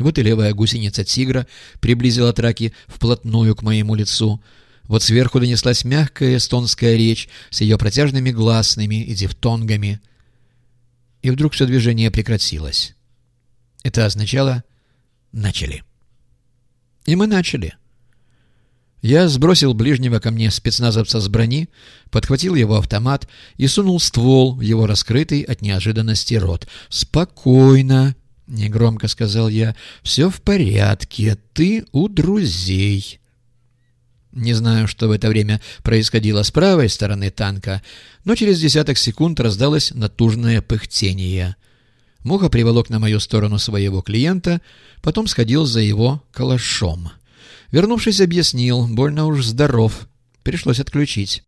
Вот и левая гусеница тигра приблизила траки вплотную к моему лицу. Вот сверху донеслась мягкая эстонская речь с ее протяжными гласными и дифтонгами. И вдруг все движение прекратилось. Это означало «начали». И мы начали. Я сбросил ближнего ко мне спецназовца с брони, подхватил его автомат и сунул ствол в его раскрытый от неожиданности рот. «Спокойно!» — негромко сказал я. «Все в порядке. Ты у друзей». Не знаю, что в это время происходило с правой стороны танка, но через десяток секунд раздалось натужное пыхтение. Муха приволок на мою сторону своего клиента, потом сходил за его калашом. Вернувшись, объяснил, больно уж здоров, пришлось отключить.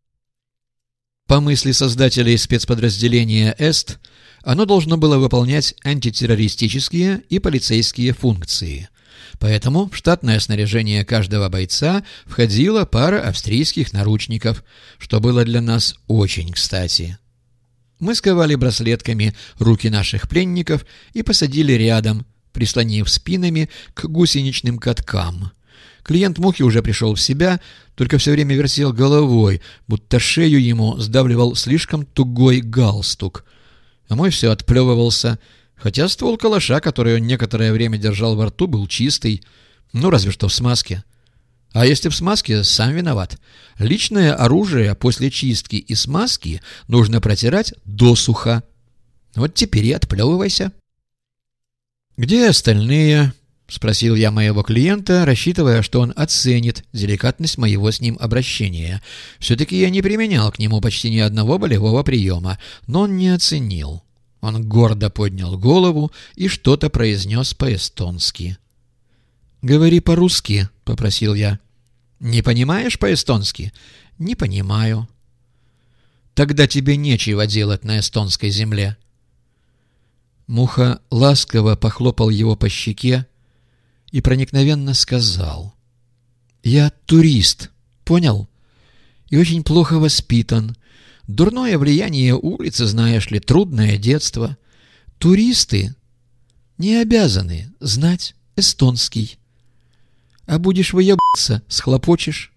По мысли создателей спецподразделения «Эст», оно должно было выполнять антитеррористические и полицейские функции. Поэтому в штатное снаряжение каждого бойца входила пара австрийских наручников, что было для нас очень кстати. Мы сковали браслетками руки наших пленников и посадили рядом, прислонив спинами к гусеничным каткам. Клиент Мухи уже пришел в себя, только все время вертел головой, будто шею ему сдавливал слишком тугой галстук. А мой все отплевывался, хотя ствол калаша, который он некоторое время держал во рту, был чистый, ну разве что в смазке. А если в смазке, сам виноват. Личное оружие после чистки и смазки нужно протирать досуха. Вот теперь и отплевывайся. «Где остальные?» — спросил я моего клиента, рассчитывая, что он оценит деликатность моего с ним обращения. Все-таки я не применял к нему почти ни одного болевого приема, но он не оценил. Он гордо поднял голову и что-то произнес по-эстонски. «Говори по-русски», — попросил я. «Не понимаешь по-эстонски?» «Не понимаю». «Тогда тебе нечего делать на эстонской земле». Муха ласково похлопал его по щеке и проникновенно сказал. «Я турист, понял? И очень плохо воспитан. Дурное влияние улицы, знаешь ли, трудное детство. Туристы не обязаны знать эстонский» а будешь выебаться, схлопочешь.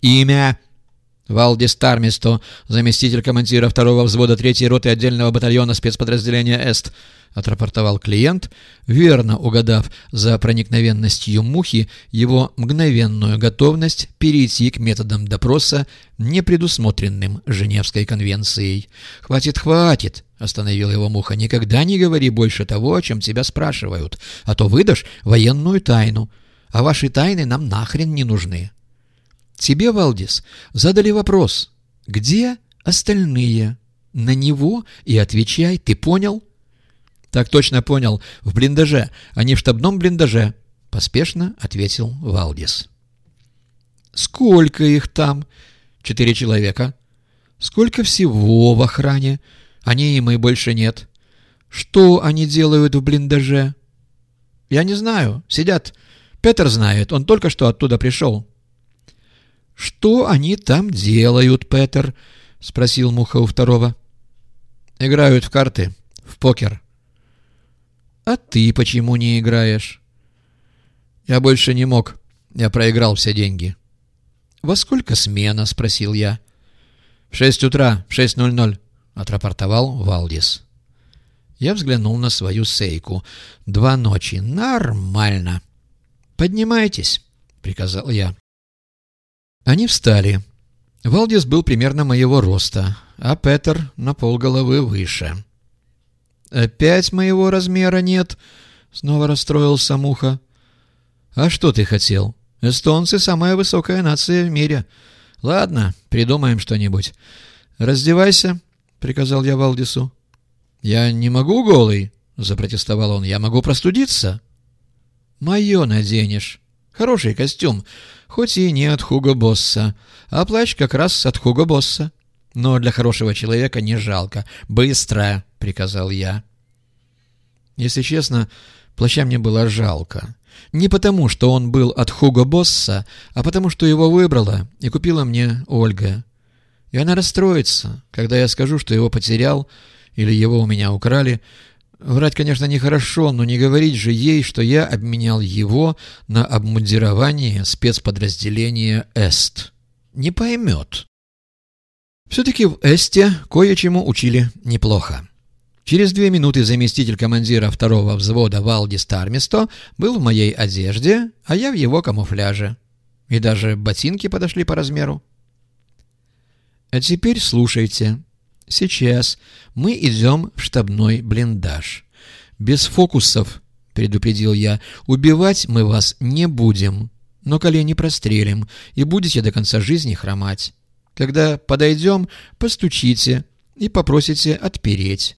Имя. Валдис Тармисто, заместитель командира второго взвода третьей роты отдельного батальона спецподразделения «Эст», — отрапортовал клиент, верно угадав за проникновенностью мухи его мгновенную готовность перейти к методам допроса, не предусмотренным Женевской конвенцией. «Хватит, хватит!» — остановил его муха. «Никогда не говори больше того, о чем тебя спрашивают, а то выдашь военную тайну а ваши тайны нам нахрен не нужны. Тебе, Валдис, задали вопрос, где остальные? На него и отвечай, ты понял? Так точно понял, в блиндаже, а не в штабном блиндаже, поспешно ответил Валдис. Сколько их там? Четыре человека. Сколько всего в охране? Они и мы больше нет. Что они делают в блиндаже? Я не знаю. Сидят Петр знает, он только что оттуда пришел. — Что они там делают, Петр? — спросил Муха у второго. — Играют в карты, в покер. — А ты почему не играешь? — Я больше не мог. Я проиграл все деньги. — Во сколько смена? — спросил я. — В шесть утра, в шесть ноль ноль, — отрапортовал Валдис. Я взглянул на свою сейку. Два ночи. Нормально. — «Поднимайтесь», — приказал я. Они встали. Валдис был примерно моего роста, а Петер на полголовы выше. «Опять моего размера нет?» — снова расстроился Муха. «А что ты хотел? Эстонцы — самая высокая нация в мире. Ладно, придумаем что-нибудь. Раздевайся», — приказал я Валдису. «Я не могу голый», — запротестовал он. «Я могу простудиться». «Мое наденешь. Хороший костюм, хоть и не от Хуго Босса, а плащ как раз от Хуго Босса. Но для хорошего человека не жалко. Быстро!» — приказал я. Если честно, плаща мне было жалко. Не потому, что он был от Хуго Босса, а потому, что его выбрала и купила мне Ольга. И она расстроится, когда я скажу, что его потерял или его у меня украли, Врать, конечно, нехорошо, но не говорить же ей, что я обменял его на обмундирование спецподразделения «Эст». Не поймет. Все-таки в «Эсте» кое-чему учили неплохо. Через две минуты заместитель командира второго взвода Валди Стармисто был в моей одежде, а я в его камуфляже. И даже ботинки подошли по размеру. А теперь слушайте. Сейчас мы идем в штабной блиндаж. Без фокусов, предупредил я. Убивать мы вас не будем, но колени прострелим, и будете до конца жизни хромать. Когда подойдем, постучите и попросите отпереть.